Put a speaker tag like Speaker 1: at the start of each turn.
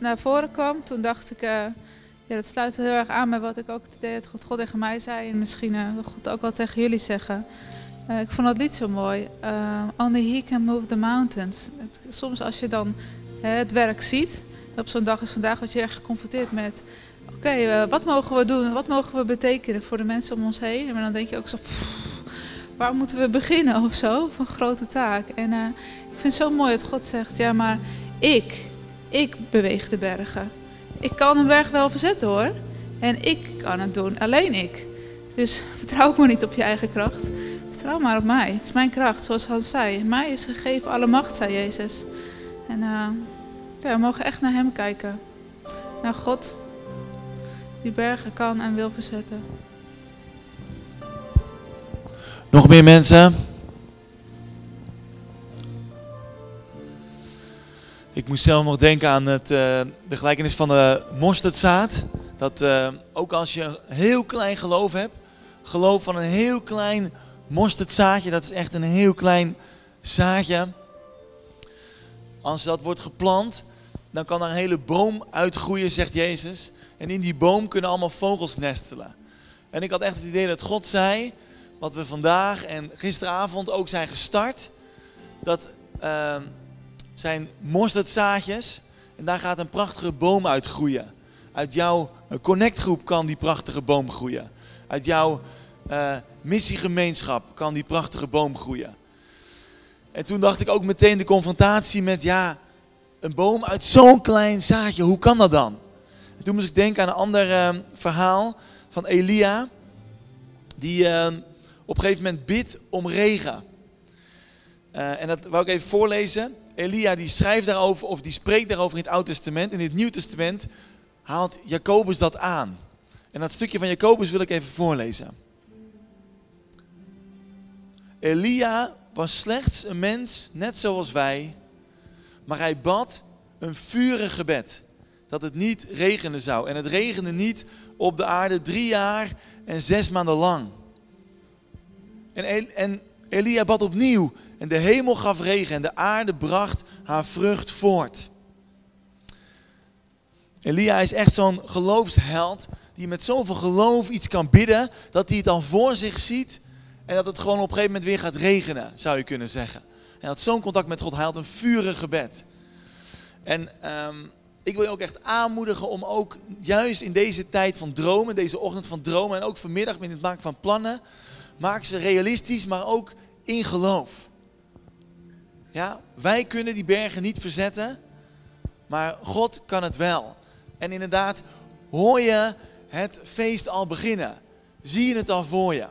Speaker 1: naar voren kwam, toen dacht ik, eh, ja, dat sluit heel erg aan bij wat ik ook deed, God, God tegen mij zei. En misschien uh, wil God ook wel tegen jullie zeggen. Uh, ik vond dat lied zo mooi. Only He can move the mountains. Soms als je dan het werk ziet, op zo'n dag als vandaag word je erg geconfronteerd met... Oké, wat mogen we doen? Wat mogen we betekenen voor de mensen om ons heen? En dan denk je ook zo... Waar moeten we beginnen of zo? Van grote taak. En ik vind het zo mooi dat God zegt, ja maar ik ik beweeg de bergen. Ik kan een berg wel verzetten hoor. En ik kan het doen, alleen ik. Dus vertrouw maar niet op je eigen kracht. Vertrouw maar op mij. Het is mijn kracht, zoals Hans zei. Mij is gegeven alle macht, zei Jezus. En uh, ja, we mogen echt naar hem kijken. Naar God, die bergen kan en wil verzetten.
Speaker 2: Nog meer mensen? Ik moest zelf nog denken aan het, uh, de gelijkenis van de mosterdzaad. Dat uh, ook als je een heel klein geloof hebt, geloof van een heel klein mosterdzaadje, dat is echt een heel klein zaadje. Als dat wordt geplant, dan kan er een hele boom uitgroeien, zegt Jezus. En in die boom kunnen allemaal vogels nestelen. En ik had echt het idee dat God zei, wat we vandaag en gisteravond ook zijn gestart, dat... Uh, zijn mosterdzaadjes. En daar gaat een prachtige boom uit groeien. Uit jouw eh, connectgroep kan die prachtige boom groeien. Uit jouw uh, missiegemeenschap kan die prachtige boom groeien. En toen dacht ik ook meteen de confrontatie met, ja, een boom uit zo'n klein zaadje, hoe kan dat dan? En toen moest ik denken aan een ander uh, verhaal van Elia, die uh, op een gegeven moment bidt om regen. En dat wou ik even voorlezen. Elia die schrijft daarover of die spreekt daarover in het Oude Testament. In het Nieuw Testament haalt Jacobus dat aan. En dat stukje van Jacobus wil ik even voorlezen. Elia was slechts een mens, net zoals wij, maar hij bad een vurig gebed dat het niet regenen zou. En het regende niet op de aarde drie jaar en zes maanden lang. En, en Elia bad opnieuw en de hemel gaf regen en de aarde bracht haar vrucht voort. Elia is echt zo'n geloofsheld die met zoveel geloof iets kan bidden dat hij het dan voor zich ziet en dat het gewoon op een gegeven moment weer gaat regenen, zou je kunnen zeggen. Hij had zo'n contact met God, hij had een vurig gebed. En um, ik wil je ook echt aanmoedigen om ook juist in deze tijd van dromen, deze ochtend van dromen en ook vanmiddag in het maken van plannen, maak ze realistisch, maar ook in geloof. Ja, wij kunnen die bergen niet verzetten, maar God kan het wel. En inderdaad, hoor je het feest al beginnen? Zie je het al voor je?